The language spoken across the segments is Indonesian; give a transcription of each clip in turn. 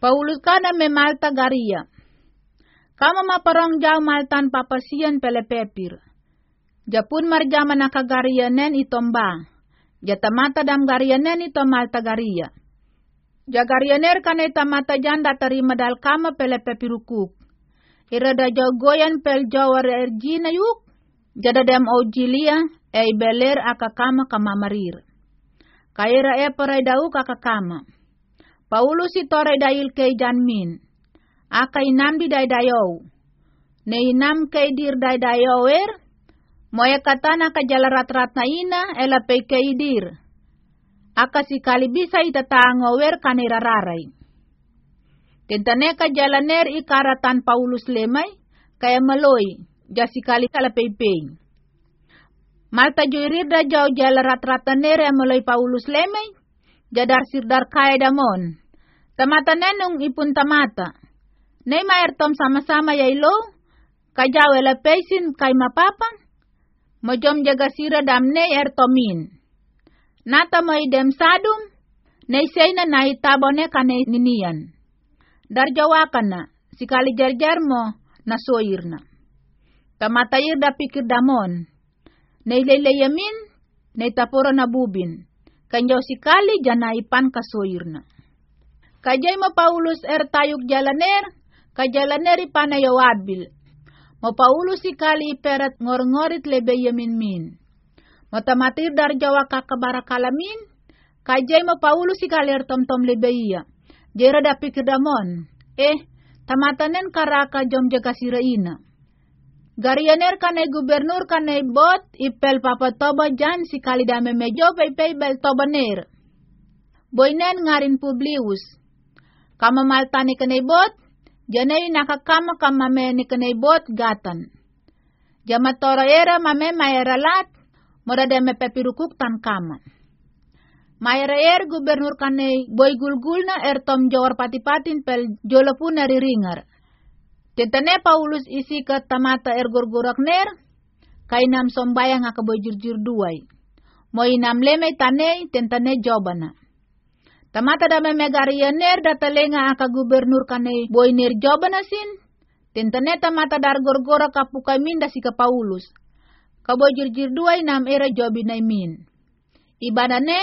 Paulus kana me Malta garia. Kama maparong jaw Maltan papasian pele pepir. Japun marjama nakagaria nen itomba. Jatamata dam garia nen ito Malta garia. Jagaria ner kane tamata janda terima dal kama pele pepirukuk. Ira da jogoyan pel jawar erjina yuk. Jada dem ojilia e beler aka kama kama marir. Kaira e parai dau kaka kama. Paulus itore dail kay janmin. Aka inambi day dayaw. Ne inam kay dir day dayawer. Moya katana ka jalarat-rat na ina ela pay kay dir. Aka si kalibisa itatangower kanirararay. Tentane ka jalaner ikaratan Paulus lemay. Kaya maloy. Jasi kali kalapay-pay. Malta joirir da jalarat-rat na nere maloy Paulus lemay. Jadar sirdar kaya damon. Tamata nenung ipun tamata. Nei maertom sama-sama yailo. Kajaw ela peisin kay mapapang. Mojom jaga sira dam nei ertomin. Nata mo idem sadum. Nei seina na itabone kane ninian. Dar jawakan na. Sikali jarjar mo na soirna. Tamatayir da pikir damon. Nei leleyamin. Nei tapuro na bubin. Kanyaw sikali jana ipan kasoirna. Kajay mo Paulus er tayuk jalaner, kajalaner ipanayaw adbil. Mo Paulus ikali iperat ngor-ngorit lebe yamin min. Mo tamatir dar jawa kakabarakalamin, kajay mo Paulus ikali er tom-tom lebe iya. Jera da pikir damon, eh, tamatanen karaka jom jaga siraina. Garianer kanay gubernur kanay bot, ipel papatoba jan si kalidame medyo pay pay bel tobaner. Boynen ngarin Publius, kama malta ni kanibot, janay nakakama kamame ni kanibot gatan. Jamatora era mame mayaralat, morada me pepirukuk tan kama. Mayara er gubernur kanay boy gulgul na er tom jawar patipatin pel jolopu na riringar. Tentane Paulus isi ke tamata er gurgurak ner, kay nam sombayang akaboy jurjur duay. Moy nam leme tane tentane jobana. Tamata da me megarianer da talenga aka gubernur kane boy ner jobana sin. Tentane tamata dar gorgora kapuka min da sika Paulus. Kaboy jurjur duay nam era jobi na min. Ibadane,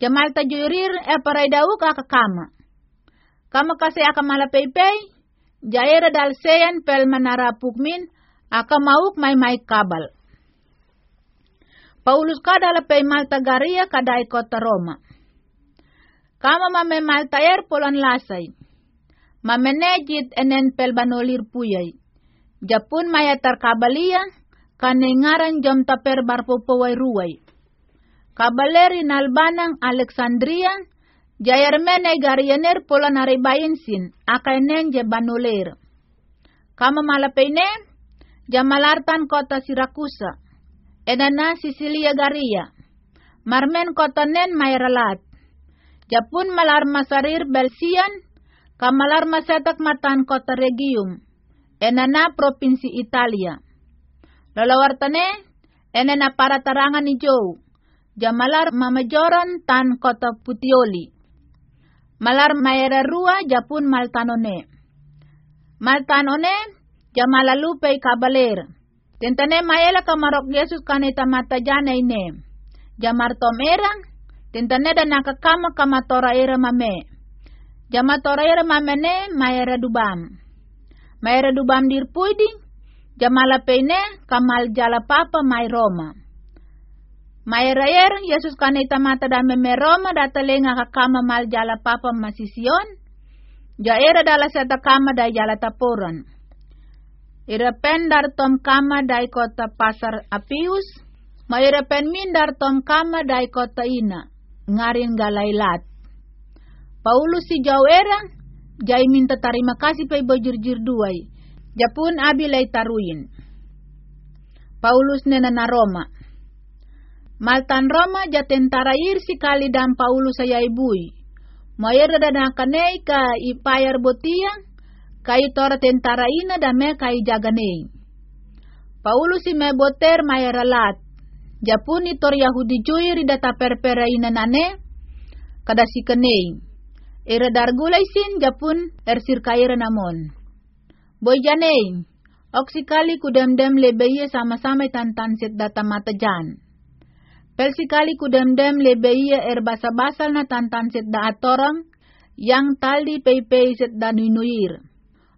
jamal ta jurir e paray dauk aka kama. Kama kasi aka malapaypay, jaira dal seyan pel manara pukmin, aka mauk may may kabal. Paulus kadala pay Malta Garia kadai kota Roma. Kama mame Malta er polan lasay. Mamenejit enen pel banolir puyay. Japun maya tarkabalia, kanengaran jom taper barpupaway ruway. Kabaleri nalbanang Alexandria, Jayarmene garianer pola naribayin sin, akainen je banuler. Kama malapene, jamalartan kota Sirakusa, edana Sicilia garia, marmen kota nen mayralat. Japun malar masarir belsian, kamalar masetak matan kota regium, enana provinsi Italia. Lalawartane, enena para tarangan Joe, jamalar mamajoran tan kota Putioli. Malar mayera rua japun maltanone. Maltanone jamala lupe kabaler. Tentane mayela kamarok Yesus kaneta mata ine. Jamar tomera, tentane da nakakama kamatora era mame. Jamatora era mamene mayera dubam. Mayera dubam dirpuidi, jamala peine kamal jala papa may Roma. Mayrayer, Yesus kanita mata da memeroma da talenga kakama mal jala papa masision. Jaera dala seta kama da jala tapuran. Irapen dar tom kama da kota pasar apius. Mairapen min dar tom kama da kota ina. Ngarin galailat. Paulus si jawera, jai minta terima kasih pay bojur-jur duay. Japun abilay taruin. Paulus nena na Roma. Maltan Roma ja tentara ir si kali dan Paulus saya ibui. Mayar da na kanei ka ipayar botia, kai tora tentara ina da me kai jaganei. Paulus si me boter mayar alat. Japuni tor Yahudi juiri da ta perpera ina nane, kada si kanei. Ira dargulay sin japun ersir kaira namon. Boy janay, oksikali kudem-dem lebeye sama-sama tantansit data mata jan. Pelsikali kudem-dem lebeye er basa-basal na tantansit da atorang yang tali pei-pei sit da.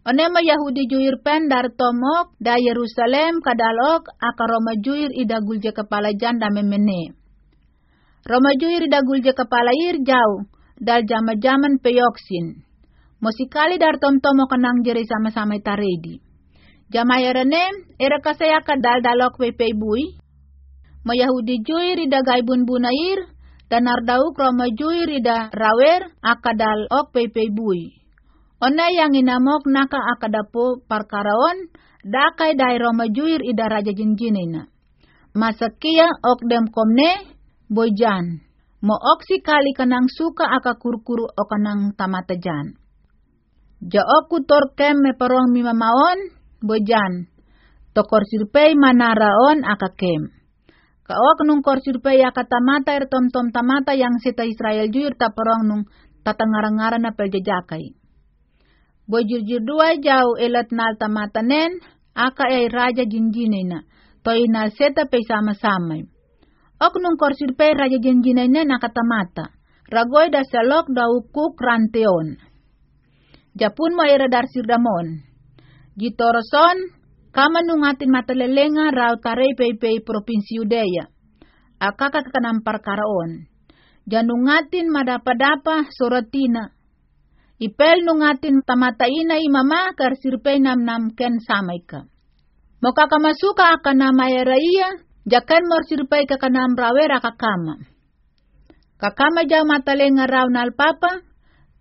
Onema Yahudi juir pen dar tomok da Yerusalem kadalok aka Roma juir ida gulje kepala janda memene. Roma juir ida gulje kepala ir jauh, dal jama-jaman peyoksin. Musikali dar tom-tomo kanang jeri sama-sama taredi. Jama yarane, era kasaya ka dal dalok pepey bui. Mo Yahudi jui rida gaibun bunair, dan ardauk roma jui rida rawer akadal ok pepey bui. Ona yang inamok naka akadapo parkaraon, dakai dai roma juir ida raja jinjinina. Ok dem komne, bojan mo oksi kali kanang suka aka kurkuru o kanang. Ja oku torkem me parong mi mamaon, bojan, to korsirpei manaraon aka kem. Kaok nung korsirpei aka tamata er tom tom tamata yang sita Israel juyur ta parong nung tatangara-ngara na peljajakai. Bojur-jur dua jauh elat nal tamata nen, aka ay raja jinjinena, to inal seta pe sama-samay. Ok nung korsir pe raja janjinay na nakatamata. Ragoy da salok da ukuk ranteon. Japun mo era dar sirdamon. Gitoroson, kama nung atin matalelenga raw taray pei provinsi Yudea. Akaka kanampar karaon. Janungatin madapa-dapa suratina. Ipel nungatin tamataina imama karsirpay nam nam ken samay ka. Mokakamasuka akan namaya raiya, Jakan mor sirpai kakanam rawera kakama. Kakama jau matalenga raw nal papa,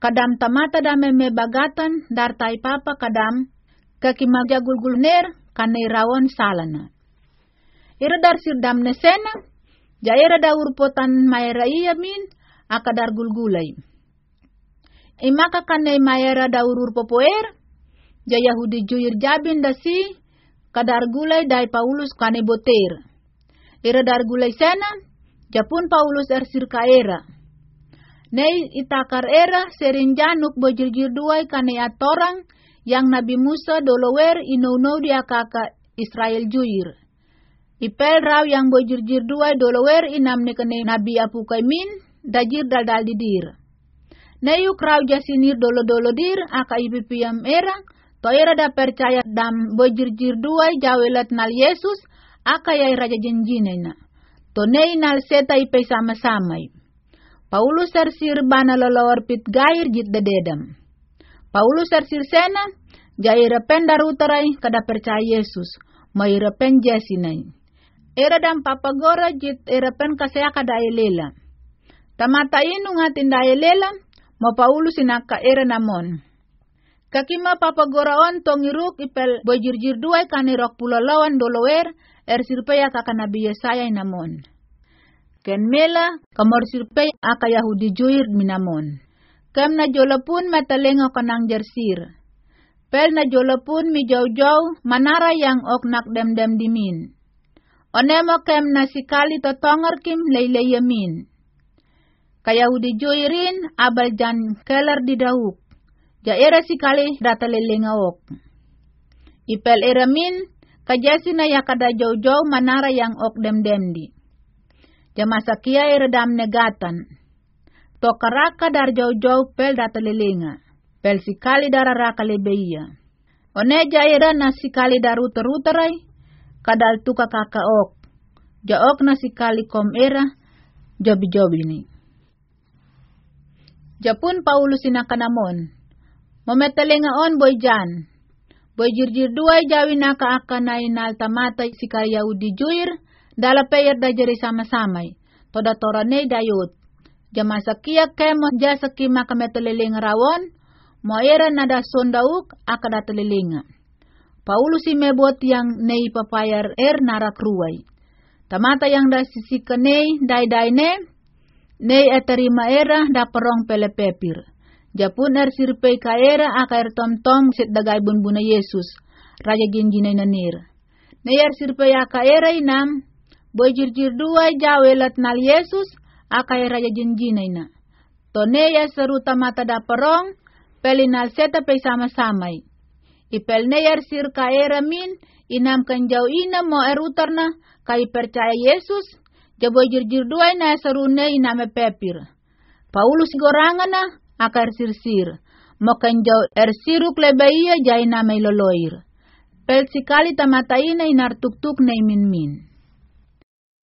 kadam tamata dame me bagatan dar tai papa kadam kakimagja gulgulner kanai rawon salana. Ira dar sirdam nesena, jaira da urpotan mayra iya min akadar gulgulai. Imaka kanai mayra da urur popoer, jayahudi juir jabin dasi kadar gulai dai Paulus kane boter Ira dar gulay sena, Japun Paulus er sirka era. Nei itakar era serinjanuk bojirjir duai kane atorang yang Nabi Musa dolower inounou dia kakak Israel juir. Ipel raw yang bojirjir duai dolower inam ne kane Nabi apu min dajir dal didir. Neyuk raw jasinir dolo-dolo dir aka ipipiam era, to era da percaya dam bojirjir duai jawelat nal Yesus, akayay raja janjinayna. Tonay nal seta ipay sama-samay. Paulus sarsir bana lolawar pit gair jit dedam. Paulus sarsir sena, jaira pen darutaray kada percaya Yesus, mayra pen jesinay. Era dam papagora jit era pen kasaya kada elela. Tamata inu ngatin da elela, mo Paulus inaka era namon. Kakima papagoraon tongiruk ipel bojirjir duay kanirok pulalawan dolower er sirpaya kaka Nabi Yesaya inamon. Ken mela kamor sirpay aka Yahudi juir minamon. Kem na jolapun matalengo kanang jersir. Pel na jolapun mi jaw-jaw manara yang ok nak dem-dem dimin. Onemo kem na sikali kim leileyamin. Kayahudi juirin abal jan kelar di dauk. Ja era sikali data lelengaok. Ipel eramin kajasi na yakada jauh-jauh manara yang ok dem di. Jamasa kia eredam negatan. To karaka dar jauh-jauh pel data lelenga. Pel sikali dara raka lebeia. Oneja era na sikali daruter-ruterai. Kadal tuka kaka ok. ok na sikali kom era. Jobi-jobi ni. Japun Paulus inakanamon. Mometalenga on boy jan. Boy jirjir dua jawi naka akanay naltamata si Yahudi juir, dala peyer da jeri sama-samay. Toda torane dayot. Jamasa kia kemo jasa kima kameteleling rawon, mo era nada sondauk akada telelinga. Paulus si mebot yang nei papayar er narak ruway. Tamata yang da sisi kenei dai dai ne, nei eterima era da perong pelepepir. Japun er sirpei kaera akair tom tom sit dagay bunbuna Yesus, raja ginjinay nanir. Na er sirpei akaera inam, boy jirjir dua jawelat nal Yesus, akay raja ginjinay na. Toneya seru tamata da perong, pelinal seta pe sama-samai. Ipel neyar sir kaera min, inam kanjau ina mo erutarna, kai percaya Yesus, jabo jirjir dua na serune iname pepir. Paulus gorangana, akar sir-sir. Mo kanjau er siruk lebaia jai name loloir. Pel sikali tamata ina inar tuk-tuk na min min.